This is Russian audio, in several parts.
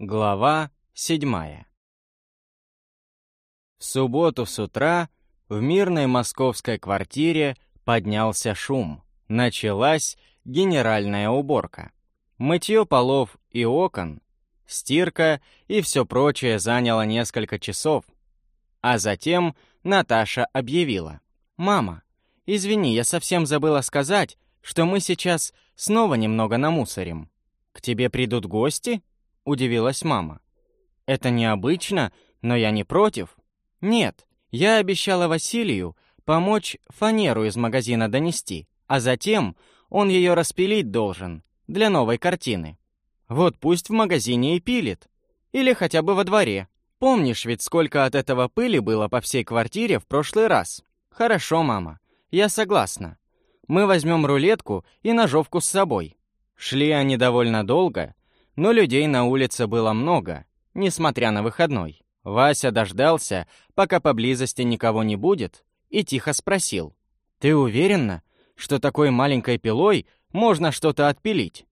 Глава седьмая В субботу с утра в мирной московской квартире поднялся шум. Началась генеральная уборка. Мытье полов и окон, стирка и все прочее заняло несколько часов. А затем Наташа объявила. «Мама, извини, я совсем забыла сказать, что мы сейчас снова немного намусорим. К тебе придут гости?» — удивилась мама. «Это необычно, но я не против». «Нет, я обещала Василию помочь фанеру из магазина донести, а затем он ее распилить должен для новой картины. Вот пусть в магазине и пилит. Или хотя бы во дворе. Помнишь ведь, сколько от этого пыли было по всей квартире в прошлый раз? Хорошо, мама, я согласна. Мы возьмем рулетку и ножовку с собой». Шли они довольно долго, но людей на улице было много, несмотря на выходной. Вася дождался, пока поблизости никого не будет, и тихо спросил. «Ты уверена, что такой маленькой пилой можно что-то отпилить?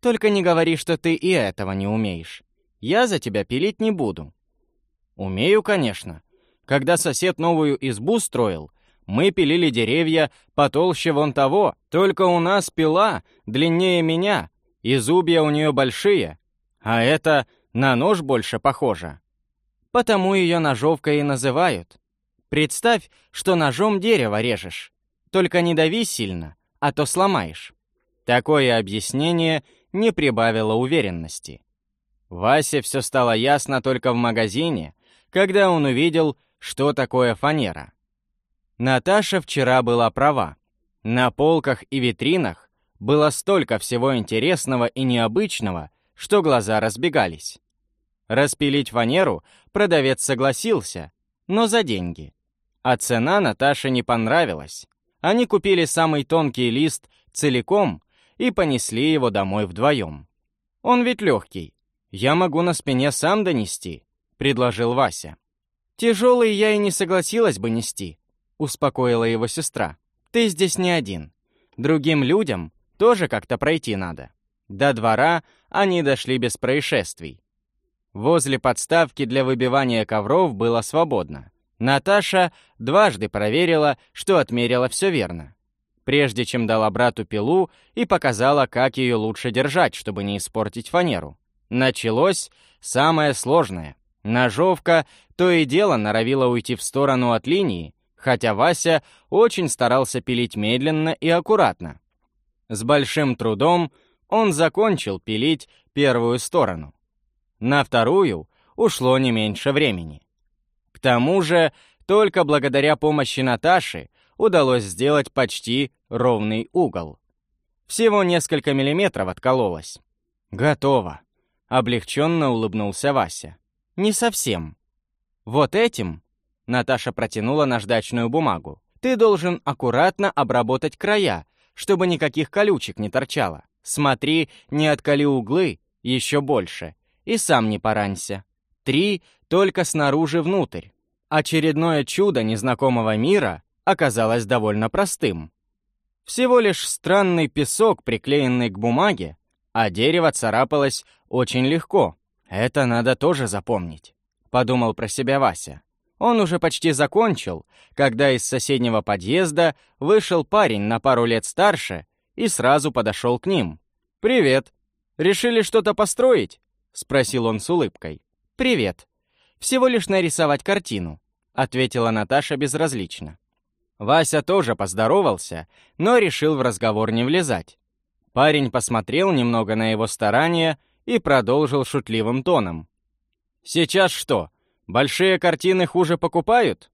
Только не говори, что ты и этого не умеешь. Я за тебя пилить не буду». «Умею, конечно. Когда сосед новую избу строил, мы пилили деревья потолще вон того, только у нас пила длиннее меня, и зубья у нее большие, а это на нож больше похоже. Потому ее ножовкой и называют. Представь, что ножом дерево режешь. Только не дави сильно, а то сломаешь. Такое объяснение не прибавило уверенности. Васе все стало ясно только в магазине, когда он увидел, что такое фанера. Наташа вчера была права. На полках и витринах было столько всего интересного и необычного, что глаза разбегались. Распилить фанеру продавец согласился, но за деньги. А цена Наташе не понравилась. Они купили самый тонкий лист целиком и понесли его домой вдвоем. «Он ведь легкий. Я могу на спине сам донести», — предложил Вася. «Тяжелый я и не согласилась бы нести», — успокоила его сестра. «Ты здесь не один. Другим людям тоже как-то пройти надо. До двора они дошли без происшествий. Возле подставки для выбивания ковров было свободно. Наташа дважды проверила, что отмерила все верно. Прежде чем дала брату пилу и показала, как ее лучше держать, чтобы не испортить фанеру. Началось самое сложное. Ножовка то и дело норовила уйти в сторону от линии, хотя Вася очень старался пилить медленно и аккуратно. С большим трудом он закончил пилить первую сторону. На вторую ушло не меньше времени. К тому же, только благодаря помощи Наташи удалось сделать почти ровный угол. Всего несколько миллиметров откололось. «Готово», — облегченно улыбнулся Вася. «Не совсем. Вот этим...» — Наташа протянула наждачную бумагу. «Ты должен аккуратно обработать края, чтобы никаких колючек не торчало. Смотри, не отколи углы еще больше. И сам не поранься. Три только снаружи внутрь. Очередное чудо незнакомого мира оказалось довольно простым. Всего лишь странный песок, приклеенный к бумаге, а дерево царапалось очень легко. Это надо тоже запомнить, подумал про себя Вася. Он уже почти закончил, когда из соседнего подъезда вышел парень на пару лет старше и сразу подошел к ним. «Привет! Решили что-то построить?» — спросил он с улыбкой. «Привет. Всего лишь нарисовать картину», — ответила Наташа безразлично. Вася тоже поздоровался, но решил в разговор не влезать. Парень посмотрел немного на его старания и продолжил шутливым тоном. «Сейчас что, Большие картины хуже покупают?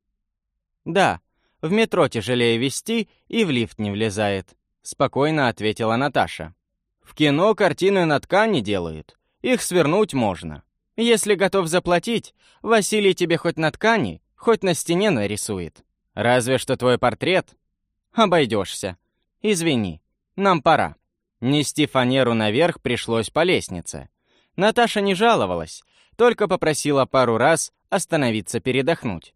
Да, в метро тяжелее вести и в лифт не влезает, спокойно ответила Наташа. В кино картины на ткани делают, их свернуть можно. Если готов заплатить, Василий тебе хоть на ткани, хоть на стене нарисует. Разве что твой портрет. Обойдешься. Извини, нам пора. Нести фанеру наверх пришлось по лестнице. Наташа не жаловалась, только попросила пару раз остановиться передохнуть.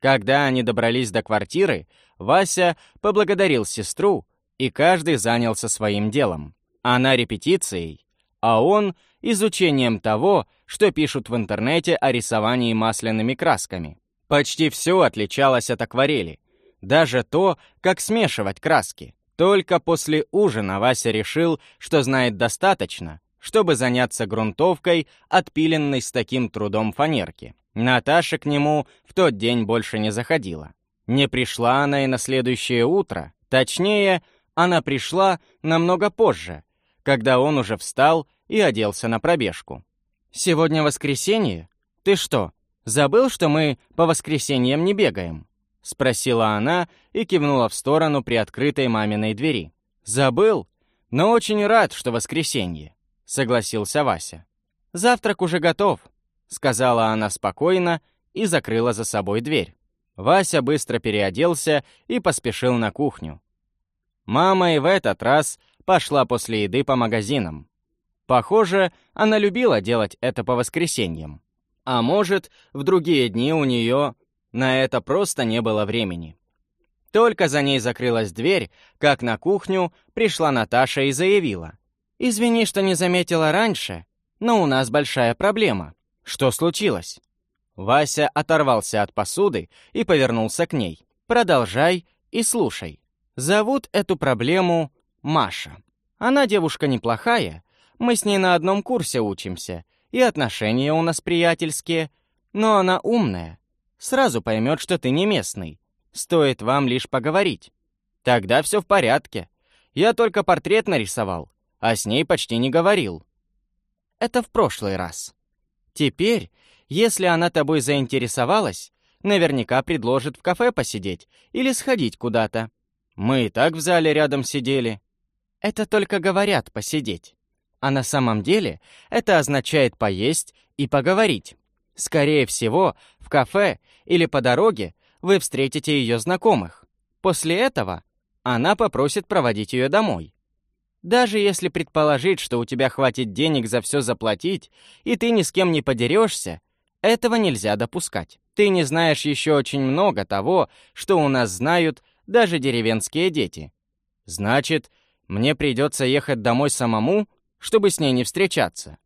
Когда они добрались до квартиры, Вася поблагодарил сестру, и каждый занялся своим делом. Она репетицией, а он изучением того, что пишут в интернете о рисовании масляными красками. Почти все отличалось от акварели. Даже то, как смешивать краски. Только после ужина Вася решил, что знает достаточно, чтобы заняться грунтовкой, отпиленной с таким трудом фанерки. Наташа к нему в тот день больше не заходила. Не пришла она и на следующее утро. Точнее, она пришла намного позже, когда он уже встал и оделся на пробежку. «Сегодня воскресенье? Ты что, забыл, что мы по воскресеньям не бегаем?» — спросила она и кивнула в сторону приоткрытой маминой двери. «Забыл, но очень рад, что воскресенье», — согласился Вася. «Завтрак уже готов», — сказала она спокойно и закрыла за собой дверь. Вася быстро переоделся и поспешил на кухню. Мама и в этот раз пошла после еды по магазинам. Похоже, она любила делать это по воскресеньям. А может, в другие дни у нее на это просто не было времени. Только за ней закрылась дверь, как на кухню пришла Наташа и заявила. «Извини, что не заметила раньше, но у нас большая проблема. Что случилось?» Вася оторвался от посуды и повернулся к ней. «Продолжай и слушай. Зовут эту проблему Маша. Она девушка неплохая, мы с ней на одном курсе учимся, и отношения у нас приятельские, но она умная. Сразу поймет, что ты не местный. Стоит вам лишь поговорить. Тогда все в порядке. Я только портрет нарисовал, а с ней почти не говорил. Это в прошлый раз. Теперь, если она тобой заинтересовалась, наверняка предложит в кафе посидеть или сходить куда-то. Мы и так в зале рядом сидели. Это только говорят посидеть. А на самом деле это означает поесть и поговорить. Скорее всего, в кафе или по дороге вы встретите ее знакомых. После этого она попросит проводить ее домой. Даже если предположить, что у тебя хватит денег за все заплатить, и ты ни с кем не подерешься, этого нельзя допускать. Ты не знаешь еще очень много того, что у нас знают даже деревенские дети. Значит, мне придется ехать домой самому, чтобы с ней не встречаться.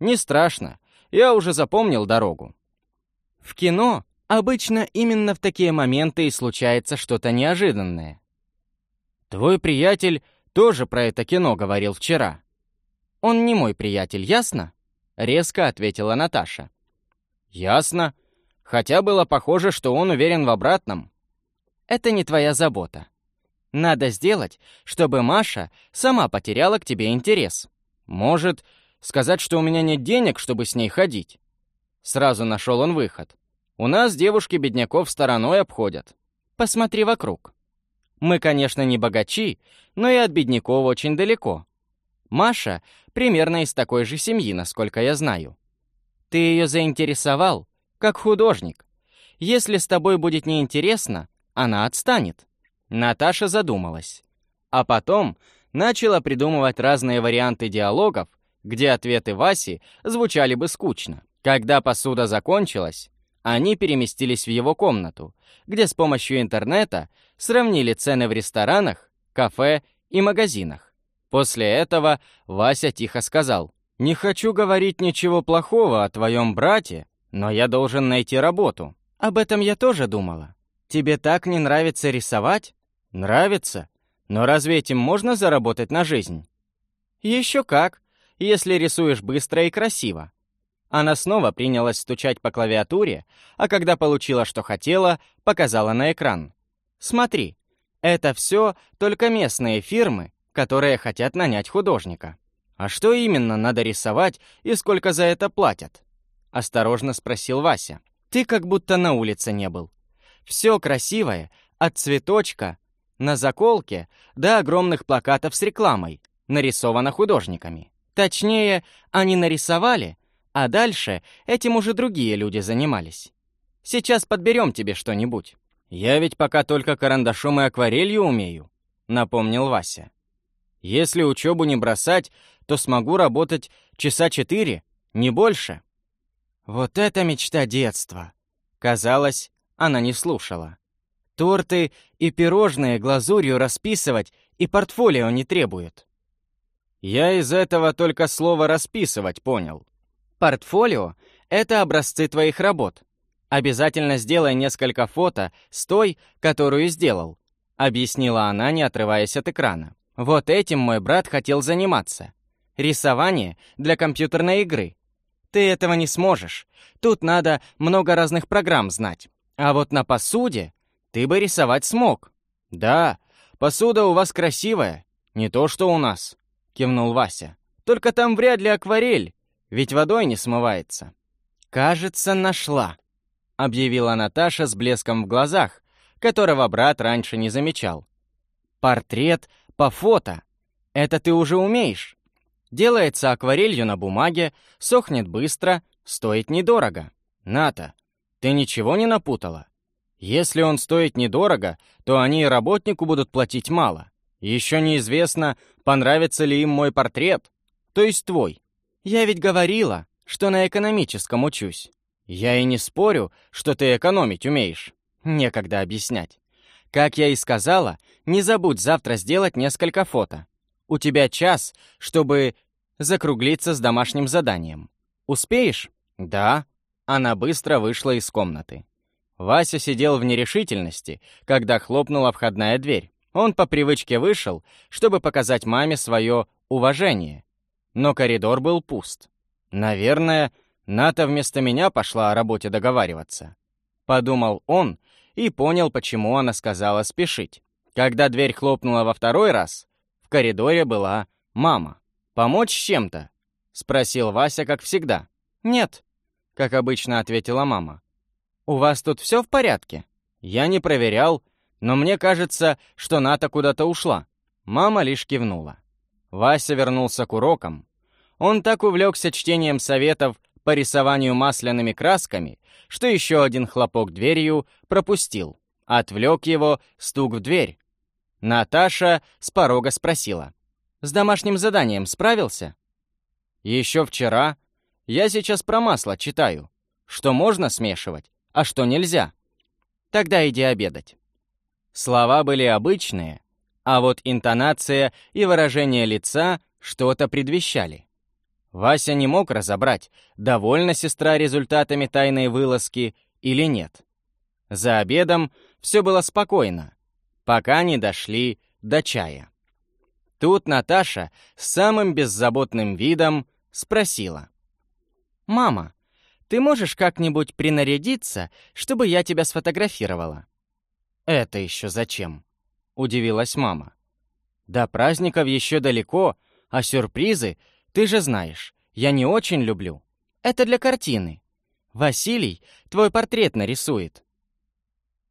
Не страшно, я уже запомнил дорогу. В кино обычно именно в такие моменты и случается что-то неожиданное. Твой приятель тоже про это кино говорил вчера. Он не мой приятель, ясно? Резко ответила Наташа. Ясно. Хотя было похоже, что он уверен в обратном. Это не твоя забота. Надо сделать, чтобы Маша сама потеряла к тебе интерес. Может, сказать, что у меня нет денег, чтобы с ней ходить? Сразу нашел он выход. У нас девушки бедняков стороной обходят. Посмотри вокруг. Мы, конечно, не богачи, но и от бедняков очень далеко. Маша примерно из такой же семьи, насколько я знаю. Ты ее заинтересовал, как художник. Если с тобой будет неинтересно, она отстанет. Наташа задумалась. А потом начала придумывать разные варианты диалогов, где ответы Васи звучали бы скучно. Когда посуда закончилась, они переместились в его комнату, где с помощью интернета сравнили цены в ресторанах, кафе и магазинах. После этого Вася тихо сказал, «Не хочу говорить ничего плохого о твоем брате, но я должен найти работу. Об этом я тоже думала. Тебе так не нравится рисовать? Нравится. Но разве этим можно заработать на жизнь? Еще как, если рисуешь быстро и красиво. Она снова принялась стучать по клавиатуре, а когда получила, что хотела, показала на экран. Смотри, это все только местные фирмы, которые хотят нанять художника. А что именно надо рисовать и сколько за это платят? Осторожно спросил Вася. Ты как будто на улице не был. Все красивое, от цветочка на заколке до огромных плакатов с рекламой, нарисовано художниками. Точнее, они нарисовали, а дальше этим уже другие люди занимались. Сейчас подберем тебе что-нибудь. Я ведь пока только карандашом и акварелью умею, напомнил Вася. Если учебу не бросать, то смогу работать часа четыре, не больше. Вот это мечта детства. Казалось, она не слушала. Торты и пирожные глазурью расписывать и портфолио не требуют. Я из этого только слово «расписывать» понял. Портфолио — это образцы твоих работ. Обязательно сделай несколько фото с той, которую сделал, объяснила она, не отрываясь от экрана. Вот этим мой брат хотел заниматься. Рисование для компьютерной игры. Ты этого не сможешь. Тут надо много разных программ знать. А вот на посуде ты бы рисовать смог. Да, посуда у вас красивая, не то что у нас, кивнул Вася. Только там вряд ли акварель, ведь водой не смывается. Кажется, нашла, объявила Наташа с блеском в глазах, которого брат раньше не замечал. Портрет по фото. Это ты уже умеешь. Делается акварелью на бумаге, сохнет быстро, стоит недорого. Ната, ты ничего не напутала? Если он стоит недорого, то они и работнику будут платить мало. Еще неизвестно, понравится ли им мой портрет, то есть твой. Я ведь говорила, что на экономическом учусь. Я и не спорю, что ты экономить умеешь. Некогда объяснять. Как я и сказала, не забудь завтра сделать несколько фото. У тебя час, чтобы закруглиться с домашним заданием. Успеешь? Да. Она быстро вышла из комнаты. Вася сидел в нерешительности, когда хлопнула входная дверь. Он по привычке вышел, чтобы показать маме свое уважение. Но коридор был пуст. Наверное, Ната вместо меня пошла о работе договариваться. Подумал он и понял, почему она сказала спешить. Когда дверь хлопнула во второй раз, в коридоре была мама. «Помочь чем-то?» — спросил Вася, как всегда. «Нет», — как обычно ответила мама. «У вас тут все в порядке?» Я не проверял, но мне кажется, что Ната куда-то ушла. Мама лишь кивнула. Вася вернулся к урокам. Он так увлекся чтением советов по рисованию масляными красками, что еще один хлопок дверью пропустил. Отвлек его стук в дверь. Наташа с порога спросила. «С домашним заданием справился?» «Еще вчера. Я сейчас про масло читаю. Что можно смешивать, а что нельзя. Тогда иди обедать». Слова были обычные, а вот интонация и выражение лица что-то предвещали. Вася не мог разобрать, довольна сестра результатами тайной вылазки или нет. За обедом все было спокойно, пока не дошли до чая. Тут Наташа с самым беззаботным видом спросила. «Мама, ты можешь как-нибудь принарядиться, чтобы я тебя сфотографировала?» «Это еще зачем?» — удивилась мама. «До праздников еще далеко, а сюрпризы ты же знаешь, я не очень люблю. Это для картины. Василий твой портрет нарисует».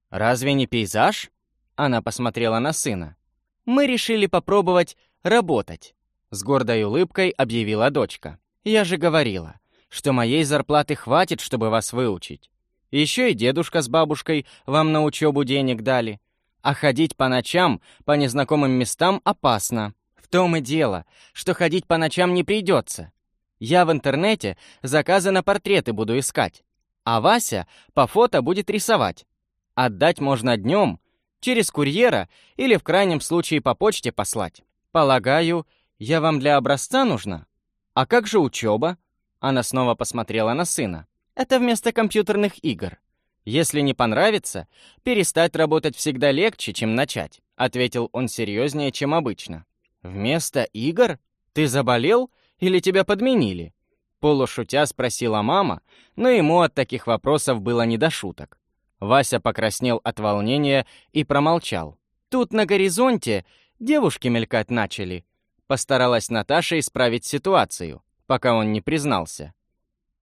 «Разве не пейзаж?» Она посмотрела на сына. «Мы решили попробовать работать», — с гордой улыбкой объявила дочка. «Я же говорила, что моей зарплаты хватит, чтобы вас выучить. Еще и дедушка с бабушкой вам на учебу денег дали. А ходить по ночам по незнакомым местам опасно том и дело, что ходить по ночам не придется. Я в интернете заказы на портреты буду искать, а Вася по фото будет рисовать. Отдать можно днем, через курьера или в крайнем случае по почте послать. Полагаю, я вам для образца нужна? А как же учеба? Она снова посмотрела на сына. Это вместо компьютерных игр. Если не понравится, перестать работать всегда легче, чем начать, ответил он серьезнее, чем обычно. «Вместо игр? Ты заболел или тебя подменили?» Полушутя спросила мама, но ему от таких вопросов было не до шуток. Вася покраснел от волнения и промолчал. «Тут на горизонте девушки мелькать начали», постаралась Наташа исправить ситуацию, пока он не признался.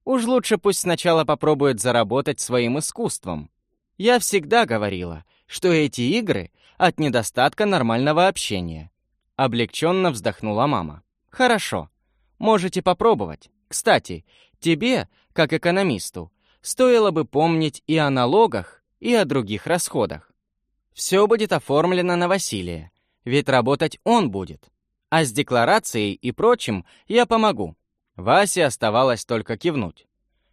«Уж лучше пусть сначала попробует заработать своим искусством. Я всегда говорила, что эти игры от недостатка нормального общения. Облегченно вздохнула мама. «Хорошо. Можете попробовать. Кстати, тебе, как экономисту, стоило бы помнить и о налогах, и о других расходах. Все будет оформлено на Василия, ведь работать он будет. А с декларацией и прочим я помогу». Васе оставалось только кивнуть.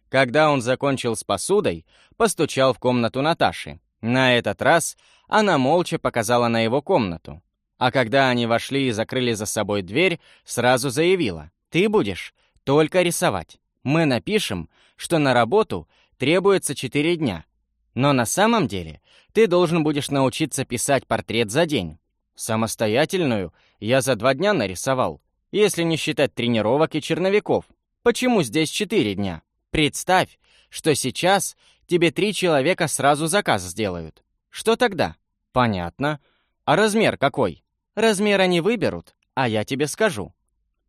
Когда он закончил с посудой, постучал в комнату Наташи. На этот раз она молча показала на его комнату. А когда они вошли и закрыли за собой дверь, сразу заявила, «Ты будешь только рисовать. Мы напишем, что на работу требуется 4 дня. Но на самом деле ты должен будешь научиться писать портрет за день. Самостоятельную я за два дня нарисовал, если не считать тренировок и черновиков. Почему здесь 4 дня? Представь, что сейчас тебе три человека сразу заказ сделают. Что тогда? Понятно. А размер какой? Размер они выберут, а я тебе скажу.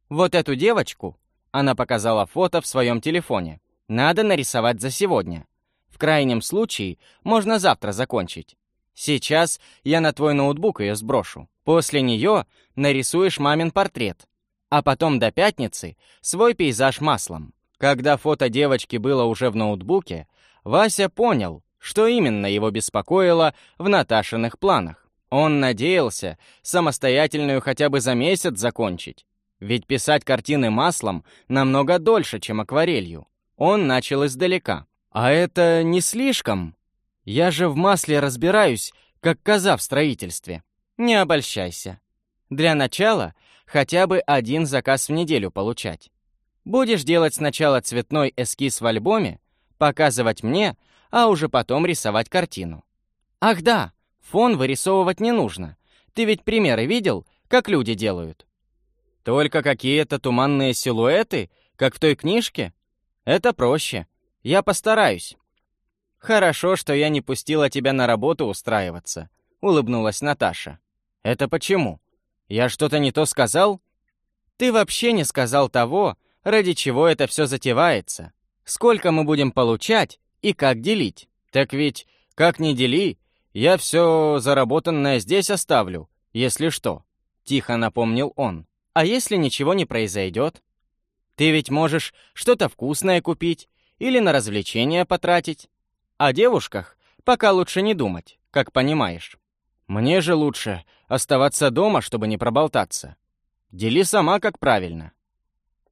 Вот эту девочку, она показала фото в своем телефоне, надо нарисовать за сегодня. В крайнем случае, можно завтра закончить. Сейчас я на твой ноутбук ее сброшу. После нее нарисуешь мамин портрет. А потом до пятницы свой пейзаж маслом. Когда фото девочки было уже в ноутбуке, Вася понял, что именно его беспокоило в Наташиных планах. Он надеялся самостоятельную хотя бы за месяц закончить. Ведь писать картины маслом намного дольше, чем акварелью. Он начал издалека. А это не слишком? Я же в масле разбираюсь, как коза в строительстве. Не обольщайся. Для начала хотя бы один заказ в неделю получать. Будешь делать сначала цветной эскиз в альбоме, показывать мне, а уже потом рисовать картину. Ах да, фон вырисовывать не нужно. Ты ведь примеры видел, как люди делают? Только какие-то туманные силуэты, как в той книжке? Это проще. Я постараюсь. Хорошо, что я не пустила тебя на работу устраиваться, улыбнулась Наташа. Это почему? Я что-то не то сказал? Ты вообще не сказал того, ради чего это все затевается. Сколько мы будем получать и как делить? Так ведь, как ни дели, я все заработанное здесь оставлю, если что, тихо напомнил он. А если ничего не произойдет? Ты ведь можешь что-то вкусное купить или на развлечения потратить. О девушках пока лучше не думать, как понимаешь. Мне же лучше оставаться дома, чтобы не проболтаться. Дели сама, как правильно.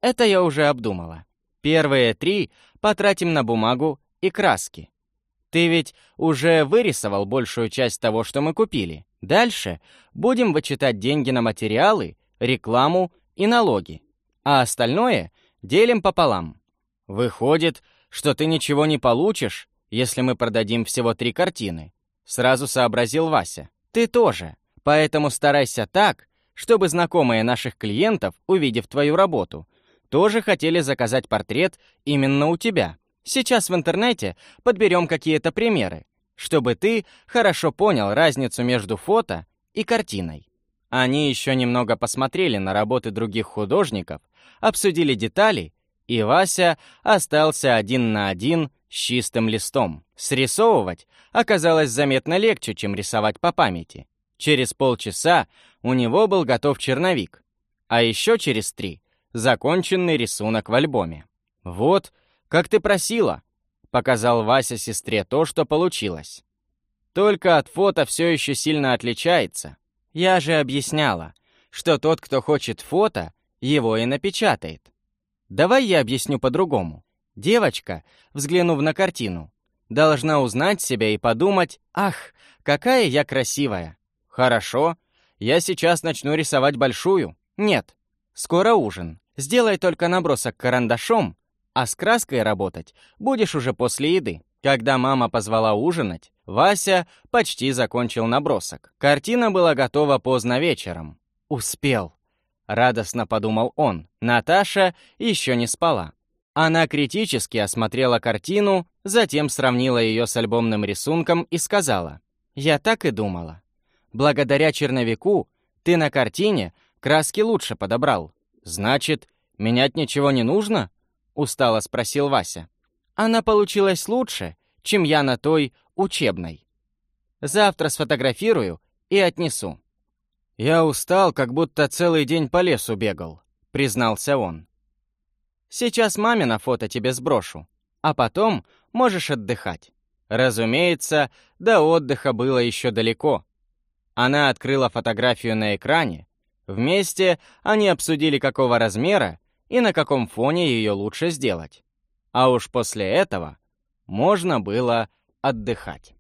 Это я уже обдумала. Первые три потратим на бумагу и краски. Ты ведь уже вырисовал большую часть того, что мы купили. Дальше будем вычитать деньги на материалы рекламу и налоги, а остальное делим пополам. Выходит, что ты ничего не получишь, если мы продадим всего три картины. Сразу сообразил Вася. Ты тоже. Поэтому старайся так, чтобы знакомые наших клиентов, увидев твою работу, тоже хотели заказать портрет именно у тебя. Сейчас в интернете подберем какие-то примеры, чтобы ты хорошо понял разницу между фото и картиной. Они еще немного посмотрели на работы других художников, обсудили детали, и Вася остался один на один с чистым листом. Срисовывать оказалось заметно легче, чем рисовать по памяти. Через полчаса у него был готов черновик, а еще через три — законченный рисунок в альбоме. «Вот, как ты просила», — показал Вася сестре то, что получилось. «Только от фото все еще сильно отличается. Я же объясняла, что тот, кто хочет фото, его и напечатает. Давай я объясню по-другому. Девочка, взглянув на картину, должна узнать себя и подумать, «Ах, какая я красивая!» «Хорошо, я сейчас начну рисовать большую». «Нет, скоро ужин. Сделай только набросок карандашом, а с краской работать будешь уже после еды». Когда мама позвала ужинать, Вася почти закончил набросок. Картина была готова поздно вечером. «Успел», — радостно подумал он. Наташа еще не спала. Она критически осмотрела картину, затем сравнила ее с альбомным рисунком и сказала, «Я так и думала. Благодаря черновику ты на картине краски лучше подобрал. Значит, менять ничего не нужно?» — устало спросил Вася. Она получилась лучше, чем я на той учебной. Завтра сфотографирую и отнесу. Я устал, как будто целый день по лесу бегал, признался он. Сейчас маме на фото тебе сброшу, а потом можешь отдыхать. Разумеется, до отдыха было еще далеко. Она открыла фотографию на экране. Вместе они обсудили, какого размера и на каком фоне ее лучше сделать. А уж после этого можно было отдыхать.